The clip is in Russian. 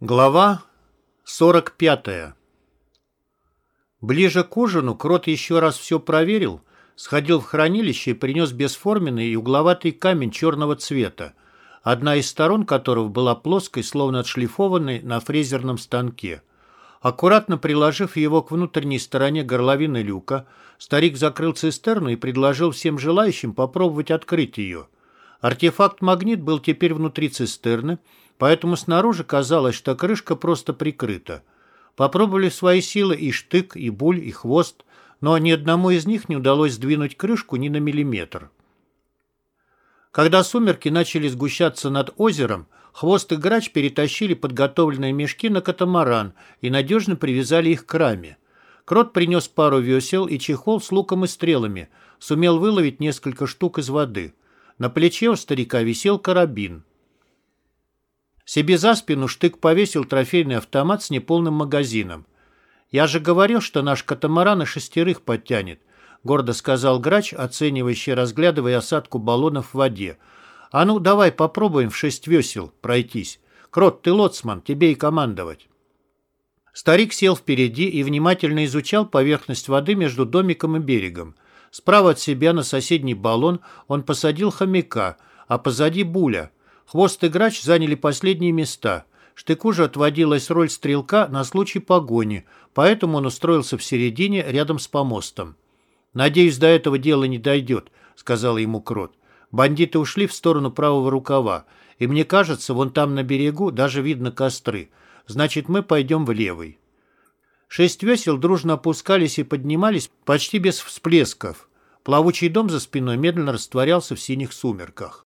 Глава 45 Ближе к ужину Крот еще раз все проверил, сходил в хранилище и принес бесформенный и угловатый камень черного цвета, одна из сторон которого была плоской, словно отшлифованной на фрезерном станке. Аккуратно приложив его к внутренней стороне горловины люка, старик закрыл цистерну и предложил всем желающим попробовать открыть ее. Артефакт-магнит был теперь внутри цистерны, поэтому снаружи казалось, что крышка просто прикрыта. Попробовали свои силы и штык, и буль, и хвост, но ни одному из них не удалось сдвинуть крышку ни на миллиметр. Когда сумерки начали сгущаться над озером, хвост и грач перетащили подготовленные мешки на катамаран и надежно привязали их к раме. Крот принес пару весел и чехол с луком и стрелами, сумел выловить несколько штук из воды. На плече у старика висел карабин. Себе за спину Штык повесил трофейный автомат с неполным магазином. «Я же говорил, что наш катамаран и шестерых подтянет», — гордо сказал грач, оценивающий, разглядывая осадку баллонов в воде. «А ну, давай попробуем в шесть весел пройтись. Крот, ты лоцман, тебе и командовать». Старик сел впереди и внимательно изучал поверхность воды между домиком и берегом. Справа от себя на соседний баллон он посадил хомяка, а позади буля — Хвост и грач заняли последние места. Штыку же отводилась роль стрелка на случай погони, поэтому он устроился в середине рядом с помостом. «Надеюсь, до этого дела не дойдет», — сказал ему Крот. «Бандиты ушли в сторону правого рукава, и мне кажется, вон там на берегу даже видно костры. Значит, мы пойдем в левый». Шесть весел дружно опускались и поднимались почти без всплесков. Плавучий дом за спиной медленно растворялся в синих сумерках.